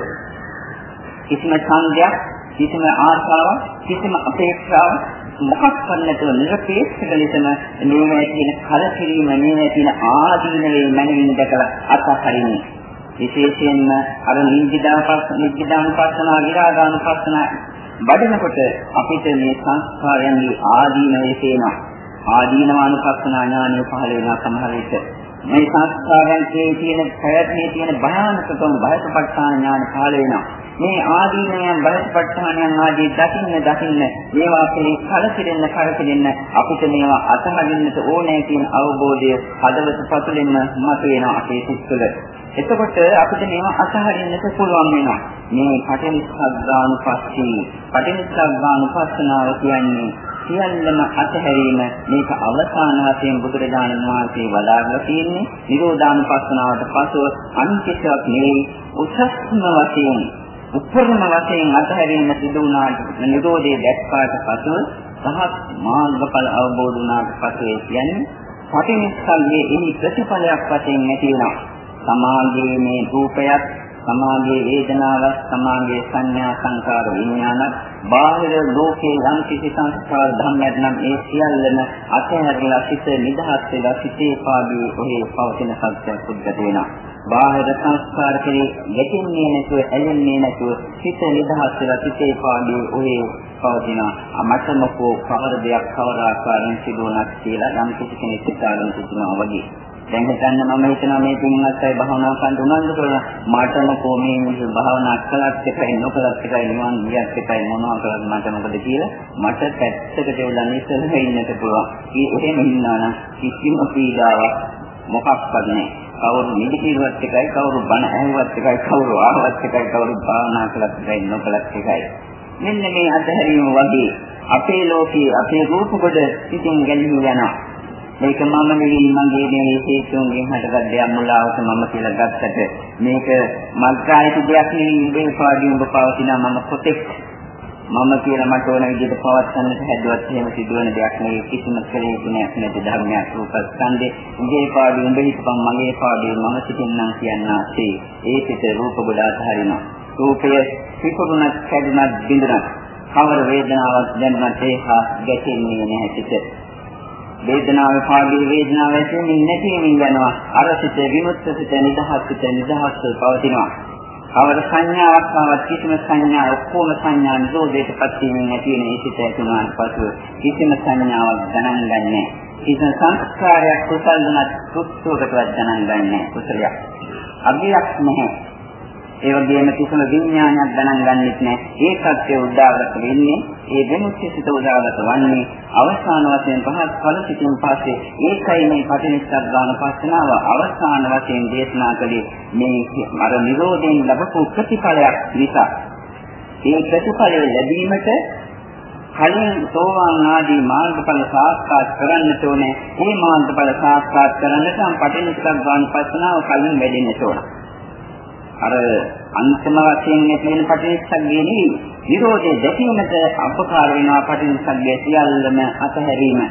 කිසිම ඡන්දයක්, කිසිම ආශාවක්, කිසිම අපේක්ෂාවක් මොකක් කරන්නටව නිරපේක්ෂ ලෙසම මේවා කියන කලකිරීම මේවා කියන ආදීනවේ මනමින් දැකලා අතහරින්නේ. විශේෂයෙන්ම අර නිද්දාපස් නිද්දානුපස්සනා විරාගානුපස්සනා වඩනකොට අපිට මේ සංස්කාරයන්ගේ ආදීනවේ තේනවා. ආදීනවානුපස්සනා ඥානය පහළ වෙනවා සමහර විට. මේ සංස්කාරයන්ගේ තියෙන ප්‍රයත්නයේ තියෙන භයානකකම භයපට්ඨාන ඥාන පහළ වෙනවා. මේ ආදීනයන් භයපට්ඨානයන් ආදී දකින්න දකින්න මේවා පිළි කලකිරෙන්න කලකිරෙන්න අපිට මේවා අතහරින්නට ඕනේ කියන අවබෝධය හදවත පතුලෙන්ම මතුවෙනවා අපේ සිත් තුළ. එතකොට අපිට මේවා අතහරින්නට පුළුවන් වෙනවා. මේ පටිනිස්සග්ගානුපස්සී පටිනිස්සග්ගානුපස්සනාව කියන්නේ සියල්ලම අතහැරීම මේක අවසාන වශයෙන් බුදුරජාණන් වහන්සේ වදාළා තියෙන්නේ. නිරෝධානුපස්සනාවට පසුව අනිත්‍යයක් නෙවෙයි උසස්ම වශයෙන් උපරිම වශයෙන් අතහැරීම සිදු වුණාට නිරෝධය දැක්පාට පසුව සහත් මාර්ගඵල අවබෝධ වුණාට පසුව කියන්නේ පටිනිස්සල්ගේ එහි ප්‍රතිඵලයක් වශයෙන් නැති වෙනවා. සමාගයේ මේ රූපයත් සමාගයේ වේදනාවක් සමාගයේ සංඥා සංකාර විඥානක් බාහිර ලෝකේ යම් කිසි සංස්කාර ධර්මයක් නම් ඒ සියල්ලම අතහැරලා සිත නිදහස් වෙලා සිතේ පාදී ඔහේ පවතින සත්‍යයක් උද්ගත වෙනවා. බාහිර සංස්කාර කෙරේ ගැටෙන්නේ නැතුව ඇලෙන්නේ නැතුව සිත නිදහස් වෙලා සිතේ පාදී ඔහේ පවතින අමතමකෝ කවර දෙයක් කවර ආකාරයෙන් සිදුවනක් කියලා යම් කිසි කෙනෙක් හිතාගෙන සිටිනවා වගේ. දැන් හිතන්න මම හිතනවා මේ තුන්වත් අය භාවනා කරන්න උනන්දු කරලා මටම කොමේ භාවනා කළත් එකයි නොකළත් එකයි නිවන් ගියත් එකයි මොනවා කළත් මට මොකද කියලා මට පැත්තකට වෙලා ඉස්සරහ ඉන්නට පුළුවන්. ඒ එහෙම ඉන්නා නම් කිසිම පීඩාවක් මොකක්වත් නැහැ. කවුරු නිදිකිරුවත් එකයි කවුරු බණ ඇහුවත් එකයි කවුරු ආවත් එකයි කවුරු භාවනා කළත් එකයි නොකළත් එකයි. මෙන්න මේ අධහැරීම වගේ අපේ ලෝකයේ අපේ රූප කොට සිටින් ගැලී යනවා. මේක මම නෙවෙයි මගේ නෙවෙයි හේතුන්ගෙන් හටගත් දෙයක් මුලාවක මම කියලා ගත්තට මේක මග්ගායක දෙයක් නෙවෙයි උඹේ පාඩිය උඹ පවතින මම කොතෙක් මම කියලා මට ඕන විදිහට පවත්න්නට හැදුවත් එහෙම සිදුවන දෙයක් නෙවෙයි කිසිම කෙලෙස් නෑ නැති ධර්මයක් රූපස්කන්ධේ. උඹේ පාඩිය උඹ හිතපන් මගේ පාඩිය මම සිටින්නම් කියන්නාසේ. ඒ පිට රූප ගොඩ අතහරිනවා රූපය පිපුරුණත් කැඩුණත් බිඳුණත් කවර වේදනාවක් දැනුණත් ඒහා ගැටෙන්නේ නැහැ සිට වේදනාවේ පාඩේ වේදනාව ඇතිවෙමින් නැතිවෙමින් යනවා. අර සිත විමුක්ත සිත නිදහස් සිත නිදහස්ව පවතිනවා. කවර සංඥාවක් ආවත් කිසිම සංඥා ඔක්කොම සංඥා නිරෝධයටපත් වීමෙන් ඇති වෙන ඒ සිත ඇතිවනාට පසු කිසිම සංඥාවක් ගණන් ගන්නෑ. කිසිම සංස්කාරයක් කුසල් දුනත් සුත්තෝකටවත් ගණන් ගන්නෑ කුසලයක්. අභියක් නැහැ. ඒ වගේම කිසිම විඥානයක් ගණන් ගන්නෙත් නැහැ. ඒ සත්‍ය උදාගත වෙන්නේ ඒ විමුක්තිසිත උදාගත වන්නේ අවසාන වශයෙන් පහත් ඵල සිටින් පස්සේ ඒකයි මේ පටිනිස්සග්ගාන පස්සනාව අවසාන වශයෙන් දේශනා කළේ මේ අර නිරෝධයෙන් ලැබපු ප්‍රතිඵලයක් නිසා. ඒ ප්‍රතිඵලය ලැබීමට කලින් සෝවාන් ආදී මාර්ගඵල සාක්ෂාත් කරන්නට ඕනේ. මේ මාර්ගඵල සාක්ෂාත් කරන්නට නම් පටිනිස්සග්ගාන පස්සනාව කලින් වැඩෙන්නට ඕනේ. අර අන්තිම වශයෙන් තියෙන පටිච්චසමුප්පාදයේ නෙවෙයි. විරෝධයේ දැකීමට අපකාර වෙනවා පටිච්චසමුප්පාදයේ සියල්ලම අතහැරීම.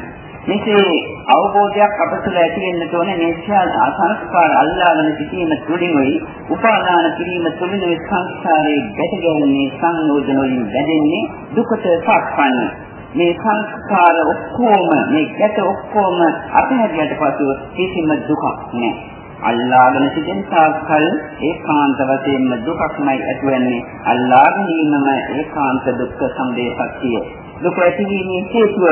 මෙසේ අවබෝධයක් අප තුළ ඇති වෙන්න ඕනේ මේ සියල් අසංස්කාර අල්ලාගෙන සිටීම තුළින්යි උපාදාන කිරීම තුළින් සංස්කාරයේ ගැටගැහෙන්නේ සංයෝජන වලින් බැඳෙන්නේ දුකට පත්වන්නේ. මේ සංස්කාර ඔක්කොම මේ ගැට ඔක්කොම අතහැරියට පසු කිසිම දුකක් නැහැ. අල්ලාගෙන සිටින තාක්කල් ඒකාන්ත වශයෙන්ම දුකක්මයි ඇතිවන්නේ. අල්ලාගෙන ඉන්නම ඒකාන්ත දුක්ඛ සමුදය සත්‍යය දුක ඇතිවීමේ හේතුව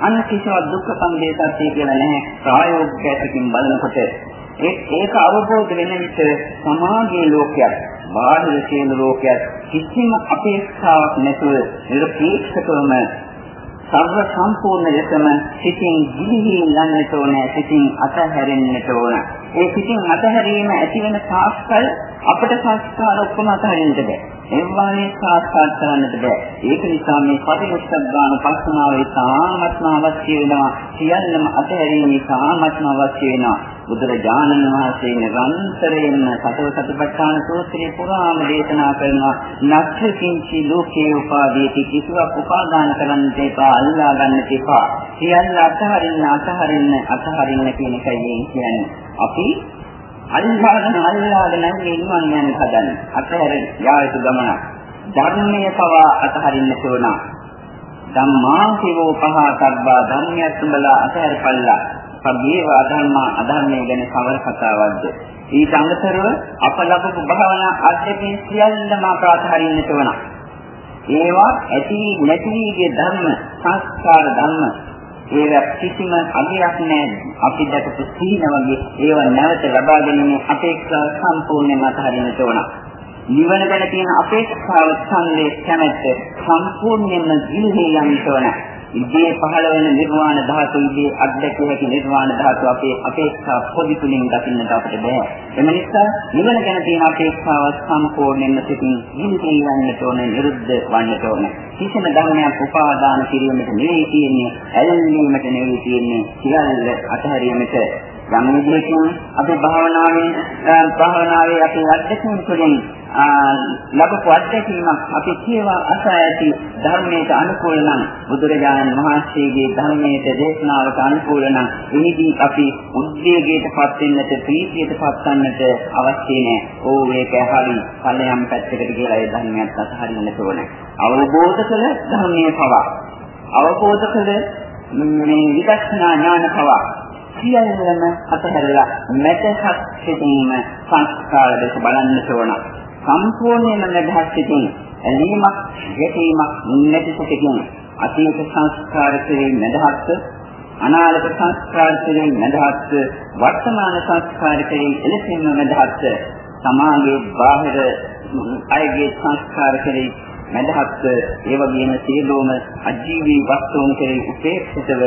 අන්න කිසිවක් දුක්ඛ සමුදය සත්‍යය කියලා නැහැ. ප්‍රායෝගික ඇසකින් බලනකොට ඒක අවබෝධ වෙන විට සමාජයේ ලෝකයක් බාහිර කියන ලෝකයක් කිසිම අපේක්ෂාවක් නැතුව නිර්පීක්ෂකවම සර්ව සම්පූර්ණ ලෙසම සිතින් ගිලිහි යන්නට ඕන සිතින් අතහැරෙන්නට ඕන. ඒ සිතින් අතහැරීම ඇති වෙන තාක්කල් අපට සංස්කාර ඔක්කොම අතහරින්නට බෑ. එව්වානේ සාක්ෂාත් කරන්නට බෑ. ඒක නිසා මේ පටිච්චසමුප්පාද පස්සනාවේ තාමත්ම අවශ්‍ය වෙනවා. සියල්ලම අතහැරීම තාමත්ම අවශ්‍ය වෙනවා. බුදුරජාණන් වහන්සේ නිරන්තරයෙන්ම සතර සතිපට්ඨාන සූත්‍රයේ පුරාම දේශනා කරනවා. නක්ඛකින්චි ලෝකේ උපාදීති කිසිවක් උපාදාන කරන්නට එපා අල්ලා ගන්නට එපා. සියල්ල අතහරින්න අතහරින්න අතහරින්න කියන එකයි කියන්නේ. අපි අල්ලාගෙන අල්ලාගෙන නිවන් යන හදන්නේ අතහැර යායුතු ගමන. ධර්මයේ පවා අතහරින්න තෝරන. ධම්මා සිවෝ පහ කබ්බා ධර්මයක් තුඹලා අතහැරපල්ලා සබ්බේව අධර්මා අධර්මයේ ගැන කවර කතාවක්ද? ඊට අමතරව අප ලබපු භාවනා අධ්‍යක්ෂින් සියල්ලම අපරාධහරින්නට වන. ඒවා ඇති නැති වී ධර්ම සංස්කාර ධර්ම ඒවා කිසිම අගයක් නැහැ අපි දැකපු සීන වගේ ඒවා නැවත ලබා ගැනීම අපේක්ෂා සම්පූර්ණයෙන්ම අතහරින්නට ඕන. නිවන ගැන තියෙන අපේක්ෂාව ඡන්දේ කැමැත්ත සම්පූර්ණයෙන්ම ගිලිහී යන්නට ඕන. ඉදී පහළ වෙන නිර්වාණ ධාතු ඉදී අධ්‍යක්ෂ හැකි නිර්වාණ ධාතු අපේ අපේක්ෂා පොඩි තුලින් දකින්නට අපිට බෑ. එම නිසා නිවන ගැන තියෙන අපේක්ෂාව සම්පූර්ණයෙන්ම සිටින් නිවිදී යන්නට ඕනේ, නිරුද්ධ වන්නට ඕනේ. කිසිම ධර්මයක් උපාදාන කිරීමට නෙවෙයි තියෙන්නේ, ඇලෙන්නීමට නෙවෙයි තියෙන්නේ, සියල්ල අතහැරීමට යම් විදිහකින් අපි භාවනාවෙන් භාවනාවේ අපේ අධ්‍යක්ෂණ තුළින් ලැබපු අත්දැකීමක් අපි කියවා අස ඇති ධර්මයට අනුකූල නම් බුදුරජාණන් වහන්සේගේ ධර්මයට දේශනාවට අනුකූල නම් එහිදී අපි උද්වේගයට පත් වෙන්නට ප්‍රීතියට පත් කරන්නට අවශ්‍ය නැහැ. ඕ ඒක හරි ඵලයන් පැත්තකට කියලා ඒ ධර්මයක් අතහරින්න ඕනේ. අවබෝධ කළ ධර්මයේ පවා අවබෝධ කළ මේ විදර්ශනා ඥාන පවා සියල්ලම අතහැරලා මෙතහත් සිටින්ම සංස්කාර දෙස බලන්න ඕන. සම්පූර්ණයෙන්ම මෙතහත් සිටින් ඇලීමක්, ගැටීමක් නැති සිටින් අතීත සංස්කාර කෙරෙහි මෙතහත් අනාගත සංස්කාර කෙරෙහි මදහත් වර්තමාන සංස්කාර කෙරෙහි එලෙසින්ම මදහත් සමාගයේ බාහිර අයගේ සංස්කාර කෙරෙහි මදහත් ඒ වගේම සියලුම අජීවී වස්තුන් කෙරෙහි උපේක්ෂිතව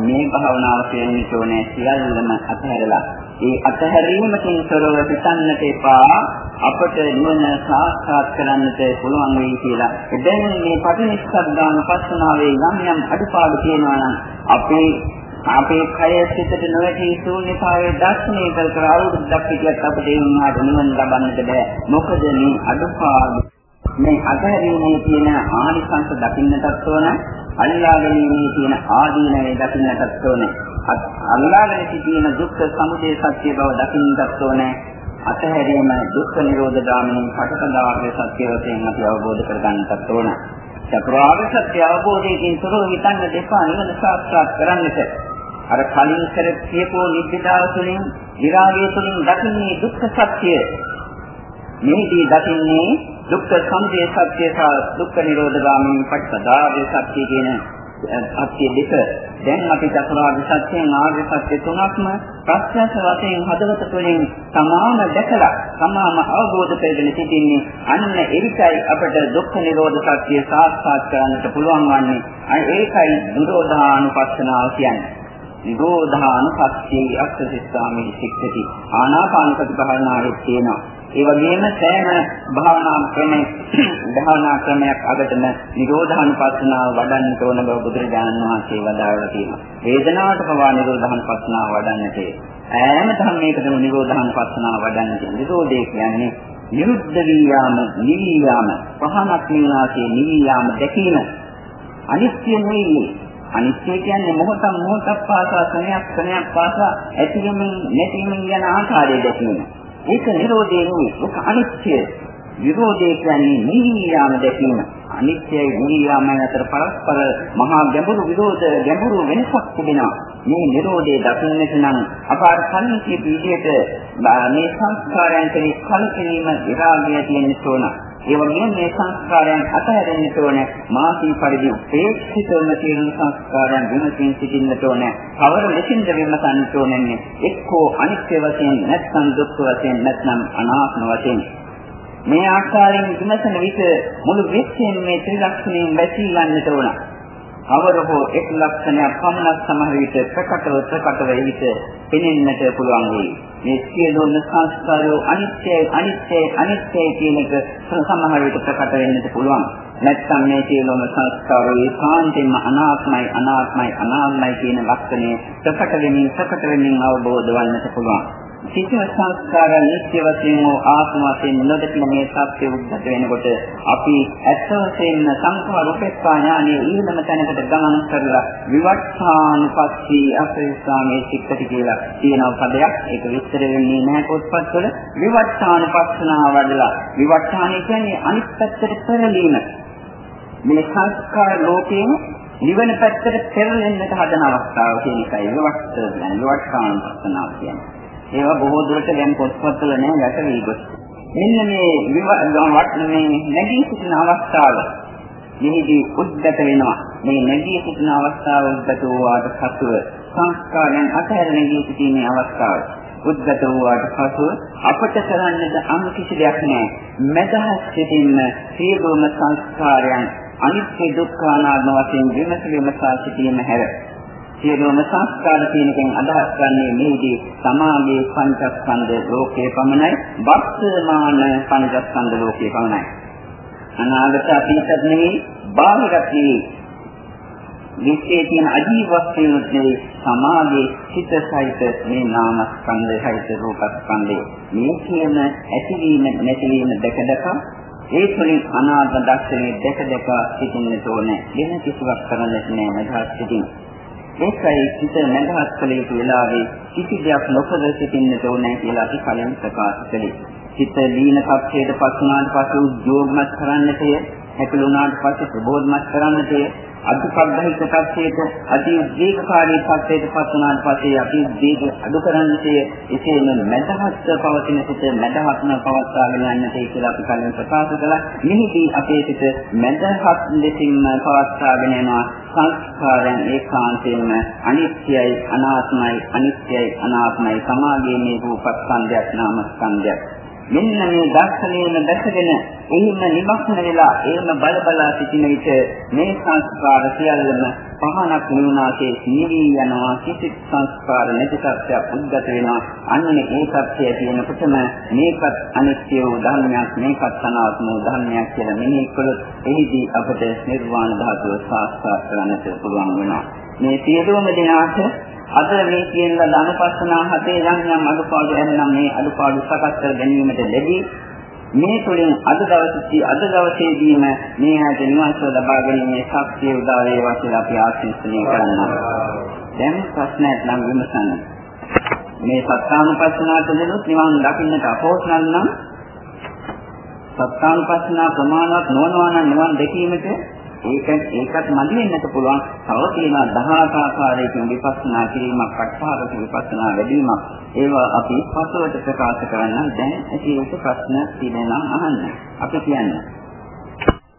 මේ භාවනාව කියන්නේ ඕනේ සියල්ලම අතහැරලා ඒ අතහැරීමකින් තොරව හිතන්නට එපා අපට නිවන සාක්ෂාත් කරන්නට පුළුවන් වෙයි කියලා. එබැවින් මේ පටිනිස්සග්ගාන පස්සනාවේ යම් යම් අඩුපාඩු තියෙනවා නම් අපේ අපේ කය සිතට නොවැටි ශූන්‍යතාවයේ දර්ශනය කර කර අවුරුද්දක් පිටියක් අපිට ඒ වුණාට නිවන ලබන්නට බෑ. මොකද මේ අඩුපාඩු මේ අතහැරීමේ තියෙන ආනිසංස දකින්නටත් ඕන අල්ලාගැනීමේ තියෙන ආදීනවේ දකින්නටත් ඕන. අල්ලාගෙන සිටින දුක්ඛ සමුදය සත්‍ය බව දකින්නටත් ඕන. අතහැරීම දුක්ඛ නිරෝධ ගාමිනී පටකදාර්ය සත්‍ය වශයෙන් අපි අවබෝධ කරගන්නටත් ඕන. චතුරාර්ය සත්‍ය අවබෝධයෙන් තොරව හිතන්න දෙපා නිවන සාක්ෂාත් කරන්නට. අර කලින් කර කියපෝ නිබ්බිදාව තුළින් විරාගය තුළින් දකින්නේ දුක්ඛ සත්‍ය. මේදී දකින්නේ දුක්ඛ සමුදය සත්‍ය සහ දුක්ඛ නිරෝධ ගාමී පටිපදාවේ සත්‍ය කියන සත්‍ය දෙක. දැන් අපි චතුරාර්ය සත්‍යයෙන් ආර්ය සත්‍ය තුනක්ම ප්‍රත්‍යක්ෂ වශයෙන් හදවත තුළින් සමාන දැකලා සමාන අවබෝධ කරගෙන සිටින්නේ අන්න ඒකයි අපට දුක්ඛ නිරෝධ සත්‍ය සාක්ෂාත් කරගන්නට පුළුවන් වන්නේ. ඒකයි නිරෝධානුපස්සනාව කියන්නේ. නිරෝධානුපස්සී අක්ෂිස්සාමි සික්ඛති. ආනාපාන සති භාවනාවේ තියෙනවා. ඒ වගේම සෑම භාවනා ක්‍රමයක් භාවනා ක්‍රමයක් අගටම නිරෝධානුපස්සනාව වඩන්න ඕන බව බුදුරජාණන් වහන්සේ වදාළා තියෙනවා. වේදනාවට පවා නිරෝධානුපස්සනාව වඩන්නට ඈම ධර්මයකටම නිරෝධානුපස්සනාව වඩන්නට. නිරෝධය කියන්නේ නිරුද්ධ වී යාම, නිවි යාම, පහනක් නිවනාසේ නිවි යාම දැකීම. අනිත්‍ය නෙවෙයි. අනිත්‍ය කියන්නේ මොහොතක් මොහොතක් පාසා ක්‍රමයක් ක්‍රමයක් පාසා ඇතිවෙමින් නැතිවෙමින් යන ආකාරය දැකීම. ඒක නිරෝධය නෙවෙයි. ඒක අනිත්‍ය. විරෝධය කියන්නේ නිවියාම දැකීම. අනිත්‍යයි නිවියාම අතර පරස්පර මහා ගැඹුරු විරෝධ ගැඹුරු වෙනසක් තිබෙනවා. මේ නිරෝධය දකින්නට නම් අපාර කලින්කී විදිහට මේ සංස්කාරයන් කෙරෙහි කලකිරීම විරාගය තියෙන්න ඕන. ඒ වගේම මේ සංස්කාරයන් අතහැරෙන්න ඕනේ. මාසී පරිදි උපේක්ෂිතවම තියෙන සංස්කාරයන් විමසින් සිටින්නට ඕනේ. කවර ලෙසින්ද විමසන්න ඕනේ එක්කෝ අනිත්‍ය වශයෙන් නැත්නම් දුක්ඛ වශයෙන් නැත්නම් අනාත්ම වශයෙන්. මේ ආකාරයෙන් විමසන විට මුළු විශ්වයෙන් මේ ත්‍රිලක්ෂණයෙන් වැසී ගන්නට ඕන. අවර හෝ එක් ලක්ෂණයක් පමණක් සමහර විට ප්‍රකටව ප්‍රකටව විට පෙනෙන්නට පුළුවන් වෙයි. මේ සියලුම සංස්කාරෝ අනිත්‍යයි අනිත්‍යයි අනිත්‍යයි කියන එක සමහර විට ප්‍රකට වෙන්නට පුළුවන්. නැත්නම් මේ සියලුම සංස්කාරෝ ඒකාන්තයෙන්ම අනාත්මයි අනාත්මයි අනාත්මයි කියන ලක්ෂණය ප්‍රකට වෙමින් ප්‍රකට වෙමින් අවබෝධ වන්නට පුළුවන්. සිත සංස්කාර නිත්‍ය වශයෙන් හෝ ආත්ම වශයෙන් නොදකින මේ සත්‍ය උද්ගත වෙනකොට අපි ඇත්ත වශයෙන්ම සංකම රූපේක්ෂා ඥානයේ ඊළම තැනකට ගමන් කරලා විවට්ඨානුපස්සී අපේසාමේ සික්කටි කියලා තියෙන පදයක්. ඒක විස්තර වෙන්නේ නැහැ පොත්පත්වල. විවට්ඨානුපස්සනාව වඩලා විවට්ඨානය කියන්නේ අනිත් පැත්තට පෙරලීම. මේ සංස්කාර ලෝකයෙන් නිවන පැත්තට පෙරලෙන්නට හදන අවස්ථාව කියන එකයි. විවට්ඨ කියන්නේ විවට්ඨානුපස්සනාව කියන්නේ. ඒවා බොහෝ දුරට දැන් පොත්පත්වල නෑ යට වී ගොස්. මෙන්න මේ විවට මේ නැගී සිටින අවස්ථාව මෙහිදී උද්ගත වෙනවා. මේ නැගී සිටින අවස්ථාව උද්ගත වූාට පසුව සංස්කාරයන් අතහැර නැගී සිටීමේ අවස්ථාව. උද්ගත වූාට පසුව අපට කරන්නට අම් කිසි දෙයක් නෑ. මෙදහස් සිටින්න සියලුම සංස්කාරයන් අනිත්‍ය දුක්ඛ අනාත්ම වශයෙන් විමසීම සහ සිටීම හැර සියලුම සංස්කාර කියන එකෙන් අදහස් ගන්නේ මේදී සමාගයේ පංචස්කන්ධ ලෝකයේ පමණයි. වර්තමාන පංචස්කන්ධ ලෝකයේ පමණයි. අනාගත අතීතත් නෙවෙයි බාහිරත් නෙවෙයි. විශ්ේ තියෙන අජීව වස්තුන් නෙවෙයි සමාගයේ සිත සහිත මේ නාමස්කන්ධය සහිත රූපස්කන්ධය. මේ කියන ඇතිවීම නැතිවීම දැක දැක ඒ තුළින් අනාත්ම දර්ශනයේ දැක දැක සිටින්නට ඕනේ. වෙන කිසිවක් කරන්නට නෑ මදහස් සිටින්න. ඒකයි සිත නැගහත් කළ යුතු වෙලාවේ කිසි දෙයක් නොකර සිටින්නට ඕනේ කියලා අපි කලින් ප්‍රකාශ කළේ. සිත දීන කප්පයට පස් වුණාට පස්සේ උද්‍යෝගමත් කරන්නටය, හැකලුණාට පස්සේ ප්‍රබෝධමත් කරන්නටය, අදුපග්ගහිත තත්ත්වයට අති දීර්ඝකාලී තත්ත්වයට පත් වුණාට පස්සේ අපි දීර්ඝ අඩු කරන්නටය එසේම මදහත් පවතින සිට මදහත්ම පවත්වාගෙන යන්නට කියලා අපි කලින් ප්‍රකාශ කළා. මෙහිදී අපේ සිට මදහත් ලෙසින්ම පවත්වාගෙන යනවා සංස්කාරයන් ඒකාන්තයෙන්ම. අනිත්‍යයි අනාත්මයි අනිත්‍යයි අනාත්මයි. සමාගයේ මේ රූපස්කන්ධයක් නාමස්කන්ධයක් මෙන්න මේ දර්ශනයේම දැකගෙන එහිම නිමක්න වෙලා එහෙම බල බලා සිටින විට මේ සංස්කාර සියල්ලම පහනක් නුනාසේ නිවි යනවා. කිසිත් සංස්කාර නැති සත්‍යයක් උද්ගත වෙනවා. අන්නේ ඒ සත්‍යය කියනකොටම මේකත් අනිත්‍ය වූ ධර්මයක් මේකත් අනාත්ම වූ ධර්මයක් කියලා මෙනෙහි කළොත් එහිදී අපට නිර්වාණ ධාතුව සාක්ෂාත් කරගන්නට පුළුවන් වෙනවා. මේ සියලුම දෙනාට අද මේ කියන ලද අනුපස්සනා හතේ යම් යම් අඩුපාඩු එන්නම් මේ අඩුපාඩු සකස් කර ගැනීමට ලැබී මේ තුළින් අද දවසේ අද දවසේදීම මේ හැට නිවන්ස ලබා ගැනීමේ ශක්තිය උදා වේවා කියලා අපි ආශිර්වාදනය කරනවා. දැන් ප්‍රශ්නයක් නම් විමසන්න. මේ සත්‍යානුපස්සනාවට දෙනුත් නිවන් දකින්නට අපෝසනල් නම් සත්‍යානුපස්සනා ප්‍රමාණවත් නොවනවා නම් නිවන් දැකීමට ඒක ඒකත් මදි වෙන්නත් පුළුවන්. තව තියෙනවා 18 ආකාරයකින් විපස්සනා කිරීමක්, අට්ඨාරක විපස්සනා වැඩිවීමක්. ඒවා අපි පසුවට ප්‍රකාශ කරන්න දැන් ඇති ප්‍රශ්න තියෙනවා අහන්න. අපි කියන්නේ